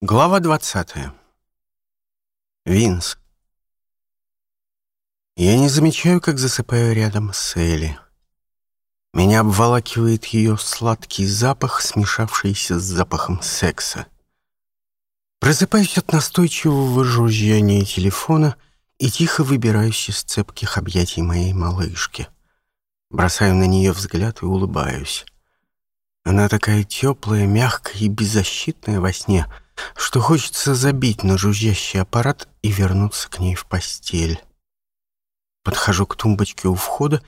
Глава 20. Винс. Я не замечаю, как засыпаю рядом с Элли. Меня обволакивает ее сладкий запах, смешавшийся с запахом секса. Просыпаюсь от настойчивого жужжания телефона и тихо выбираюсь из цепких объятий моей малышки. Бросаю на нее взгляд и улыбаюсь. Она такая теплая, мягкая и беззащитная во сне — что хочется забить на жужжащий аппарат и вернуться к ней в постель. Подхожу к тумбочке у входа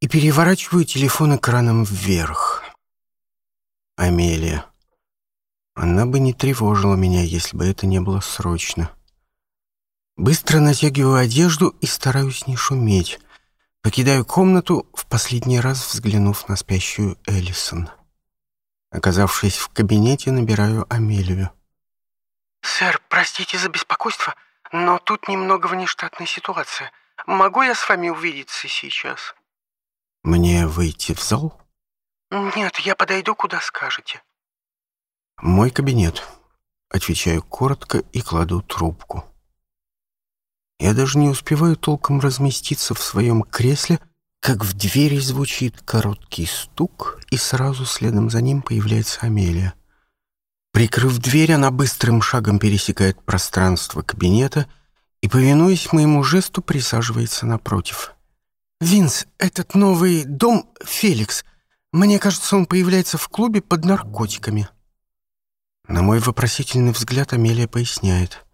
и переворачиваю телефон экраном вверх. Амелия. Она бы не тревожила меня, если бы это не было срочно. Быстро натягиваю одежду и стараюсь не шуметь. Покидаю комнату, в последний раз взглянув на спящую Элисон. Оказавшись в кабинете, набираю Амелию. «Сэр, простите за беспокойство, но тут немного внештатная ситуация. Могу я с вами увидеться сейчас?» «Мне выйти в зал?» «Нет, я подойду, куда скажете». «Мой кабинет». Отвечаю коротко и кладу трубку. Я даже не успеваю толком разместиться в своем кресле, как в двери звучит короткий стук, и сразу следом за ним появляется Амелия. Прикрыв дверь, она быстрым шагом пересекает пространство кабинета и, повинуясь моему жесту, присаживается напротив. «Винс, этот новый дом — Феликс. Мне кажется, он появляется в клубе под наркотиками». На мой вопросительный взгляд Амелия поясняет.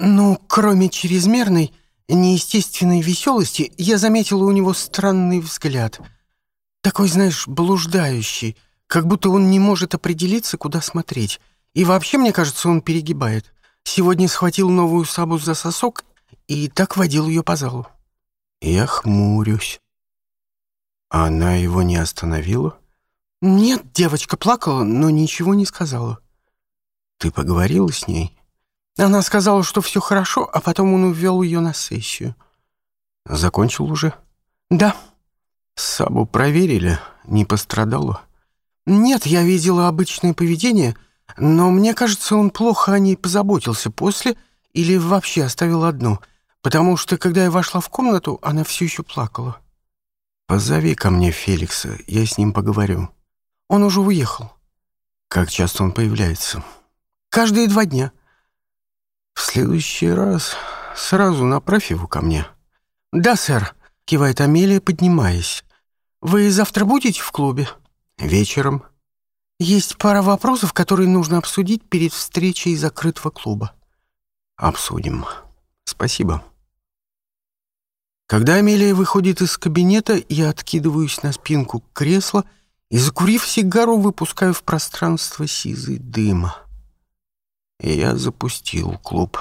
«Ну, кроме чрезмерной, неестественной веселости, я заметила у него странный взгляд. Такой, знаешь, блуждающий» Как будто он не может определиться, куда смотреть. И вообще, мне кажется, он перегибает. Сегодня схватил новую сабу за сосок и так водил ее по залу. Я хмурюсь. Она его не остановила? Нет, девочка плакала, но ничего не сказала. Ты поговорила с ней? Она сказала, что все хорошо, а потом он увел ее на сессию. Закончил уже? Да. Сабу проверили, не пострадала. «Нет, я видела обычное поведение, но мне кажется, он плохо о ней позаботился после или вообще оставил одну, потому что, когда я вошла в комнату, она все еще плакала». «Позови ко мне Феликса, я с ним поговорю». «Он уже уехал». «Как часто он появляется?» «Каждые два дня». «В следующий раз сразу направь его ко мне». «Да, сэр», — кивает Амелия, поднимаясь. «Вы завтра будете в клубе?» Вечером есть пара вопросов, которые нужно обсудить перед встречей закрытого клуба. Обсудим. Спасибо. Когда Амелия выходит из кабинета, я откидываюсь на спинку кресла и, закурив сигару, выпускаю в пространство сизый дым. И я запустил клуб.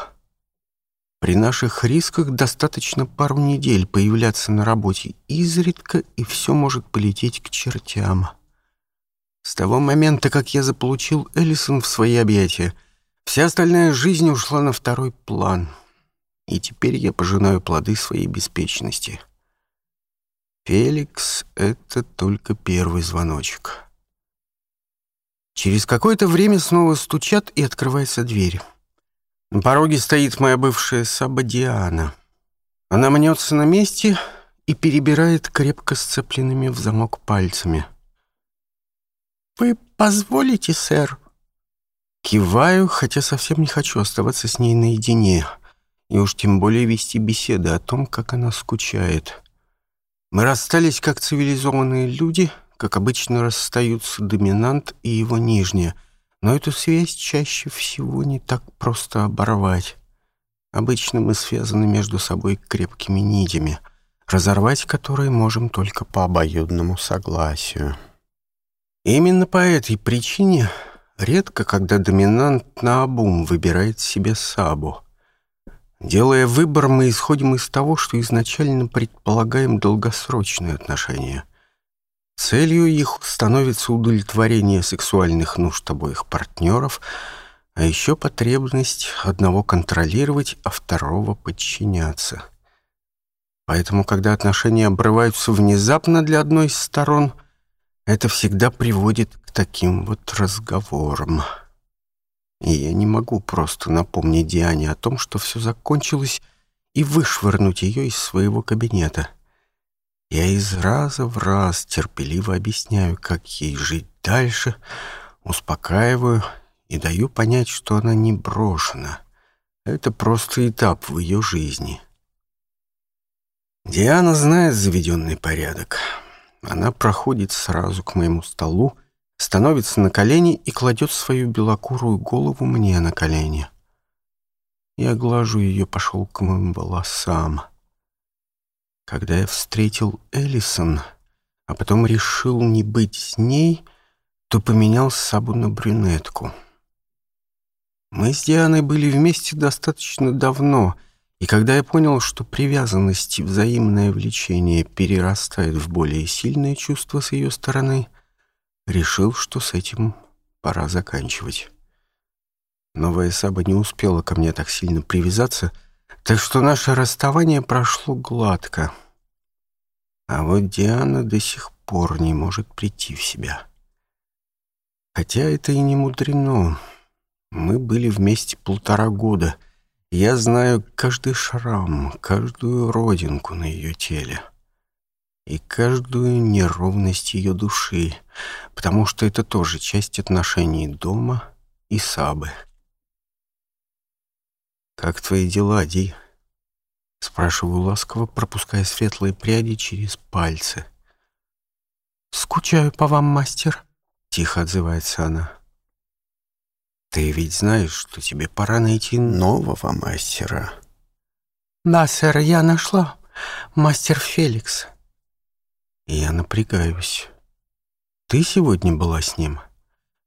При наших рисках достаточно пару недель появляться на работе изредка, и все может полететь к чертям. С того момента, как я заполучил Эллисон в свои объятия, вся остальная жизнь ушла на второй план, и теперь я пожинаю плоды своей беспечности. Феликс — это только первый звоночек. Через какое-то время снова стучат, и открывается дверь. На пороге стоит моя бывшая саба Диана. Она мнется на месте и перебирает крепко сцепленными в замок пальцами — вы позволите, сэр?» Киваю, хотя совсем не хочу оставаться с ней наедине, и уж тем более вести беседы о том, как она скучает. Мы расстались как цивилизованные люди, как обычно расстаются доминант и его нижняя, но эту связь чаще всего не так просто оборвать. Обычно мы связаны между собой крепкими нитями, разорвать которые можем только по обоюдному согласию». Именно по этой причине редко, когда доминант на обум выбирает себе сабу. Делая выбор, мы исходим из того, что изначально предполагаем долгосрочные отношения. Целью их становится удовлетворение сексуальных нужд обоих партнеров, а еще потребность одного контролировать, а второго подчиняться. Поэтому, когда отношения обрываются внезапно для одной из сторон – это всегда приводит к таким вот разговорам. И я не могу просто напомнить Диане о том, что все закончилось, и вышвырнуть ее из своего кабинета. Я из раза в раз терпеливо объясняю, как ей жить дальше, успокаиваю и даю понять, что она не брошена. Это просто этап в ее жизни. Диана знает заведенный порядок. Она проходит сразу к моему столу, становится на колени и кладет свою белокурую голову мне на колени. Я глажу ее по шелковым волосам. Когда я встретил Эллисон, а потом решил не быть с ней, то поменял сабу на брюнетку. Мы с Дианой были вместе достаточно давно — и когда я понял, что привязанность и взаимное влечение перерастает в более сильные чувства с ее стороны, решил, что с этим пора заканчивать. Новая Саба не успела ко мне так сильно привязаться, так что наше расставание прошло гладко. А вот Диана до сих пор не может прийти в себя. Хотя это и не мудрено. Мы были вместе полтора года — я знаю каждый шрам, каждую родинку на ее теле и каждую неровность ее души, потому что это тоже часть отношений дома и сабы. «Как твои дела, Ди?» — спрашиваю ласково, пропуская светлые пряди через пальцы. «Скучаю по вам, мастер», — тихо отзывается она. Ты ведь знаешь, что тебе пора найти нового мастера. Да, сэр, я нашла. Мастер Феликс. Я напрягаюсь. Ты сегодня была с ним?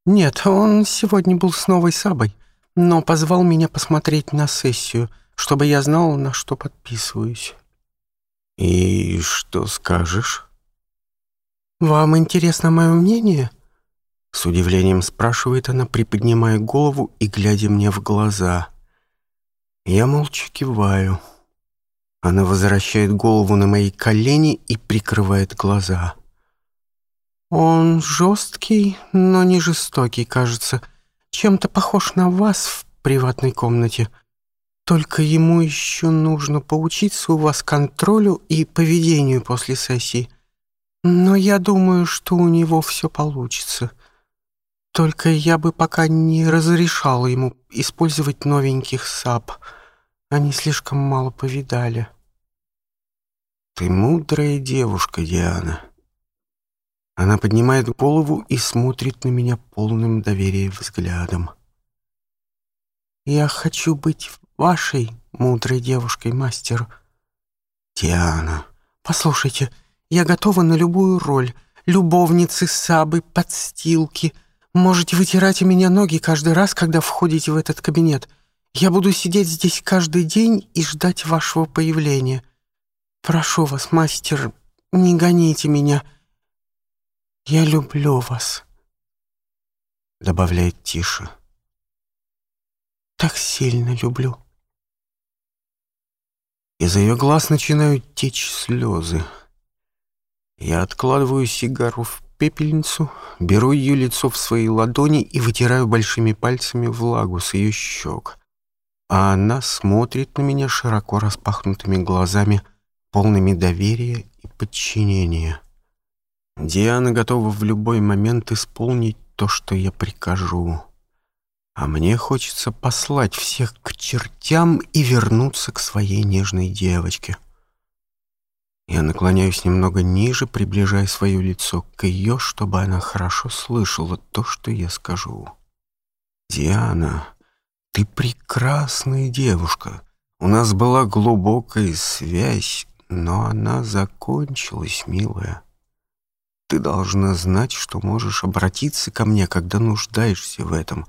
Нет, он сегодня был с новой Сабой, но позвал меня посмотреть на сессию, чтобы я знал, на что подписываюсь. И что скажешь? Вам интересно мое мнение? — с удивлением спрашивает она, приподнимая голову и глядя мне в глаза. Я молча киваю. Она возвращает голову на мои колени и прикрывает глаза. Он жесткий, но не жестокий, кажется. Чем-то похож на вас в приватной комнате. Только ему еще нужно поучиться у вас контролю и поведению после сессии. Но я думаю, что у него все получится. Только я бы пока не разрешал ему использовать новеньких сап. Они слишком мало повидали. Ты мудрая девушка, Диана. Она поднимает голову и смотрит на меня полным доверием взглядом. Я хочу быть вашей мудрой девушкой, мастер. Диана, послушайте, я готова на любую роль. Любовницы, сабы, подстилки — Можете вытирать меня ноги каждый раз, когда входите в этот кабинет. Я буду сидеть здесь каждый день и ждать вашего появления. Прошу вас, мастер, не гоните меня. Я люблю вас. Добавляет тише. Так сильно люблю. Из ее глаз начинают течь слезы. Я откладываю сигару в пепельницу, беру ее лицо в свои ладони и вытираю большими пальцами влагу с ее щек. А она смотрит на меня широко распахнутыми глазами, полными доверия и подчинения. Диана готова в любой момент исполнить то, что я прикажу. А мне хочется послать всех к чертям и вернуться к своей нежной девочке. Я наклоняюсь немного ниже, приближая свое лицо к ее, чтобы она хорошо слышала то, что я скажу. «Диана, ты прекрасная девушка. У нас была глубокая связь, но она закончилась, милая. Ты должна знать, что можешь обратиться ко мне, когда нуждаешься в этом.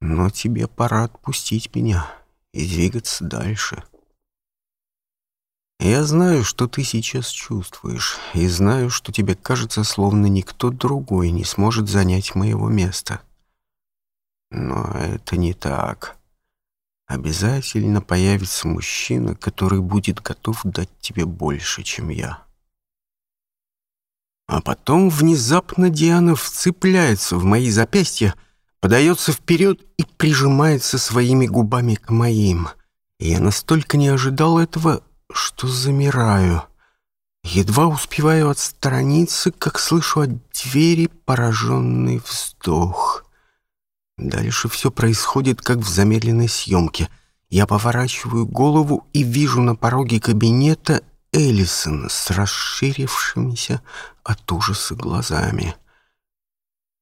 Но тебе пора отпустить меня и двигаться дальше». Я знаю, что ты сейчас чувствуешь, и знаю, что тебе кажется, словно никто другой не сможет занять моего места. Но это не так. Обязательно появится мужчина, который будет готов дать тебе больше, чем я. А потом внезапно Диана вцепляется в мои запястья, подается вперед и прижимается своими губами к моим. Я настолько не ожидал этого, что замираю. Едва успеваю отстраниться, как слышу от двери пораженный вздох. Дальше все происходит, как в замедленной съемке. Я поворачиваю голову и вижу на пороге кабинета Эллисон с расширившимися от ужаса глазами.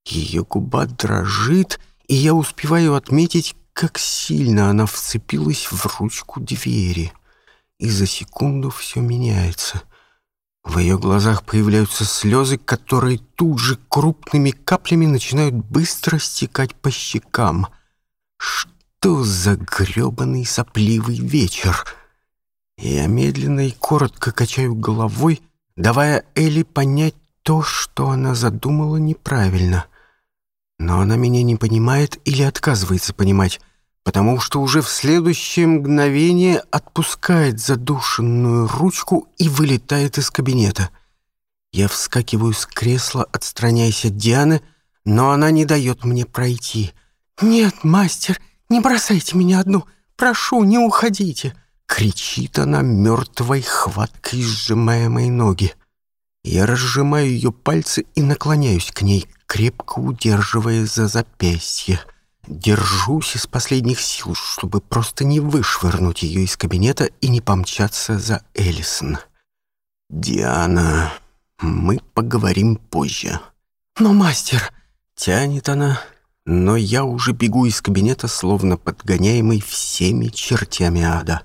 Ее губа дрожит, и я успеваю отметить, как сильно она вцепилась в ручку двери. — и за секунду все меняется. В ее глазах появляются слезы, которые тут же крупными каплями начинают быстро стекать по щекам. Что за грёбаный сопливый вечер! Я медленно и коротко качаю головой, давая Элли понять то, что она задумала неправильно. Но она меня не понимает или отказывается понимать потому что уже в следующее мгновение отпускает задушенную ручку и вылетает из кабинета. Я вскакиваю с кресла, отстраняясь от Дианы, но она не дает мне пройти. «Нет, мастер, не бросайте меня одну! Прошу, не уходите!» Кричит она мертвой хваткой, сжимая мои ноги. Я разжимаю ее пальцы и наклоняюсь к ней, крепко удерживая за запястье. Держусь из последних сил, чтобы просто не вышвырнуть ее из кабинета и не помчаться за Эллисон. «Диана, мы поговорим позже». «Но, мастер...» — тянет она, но я уже бегу из кабинета, словно подгоняемый всеми чертями ада.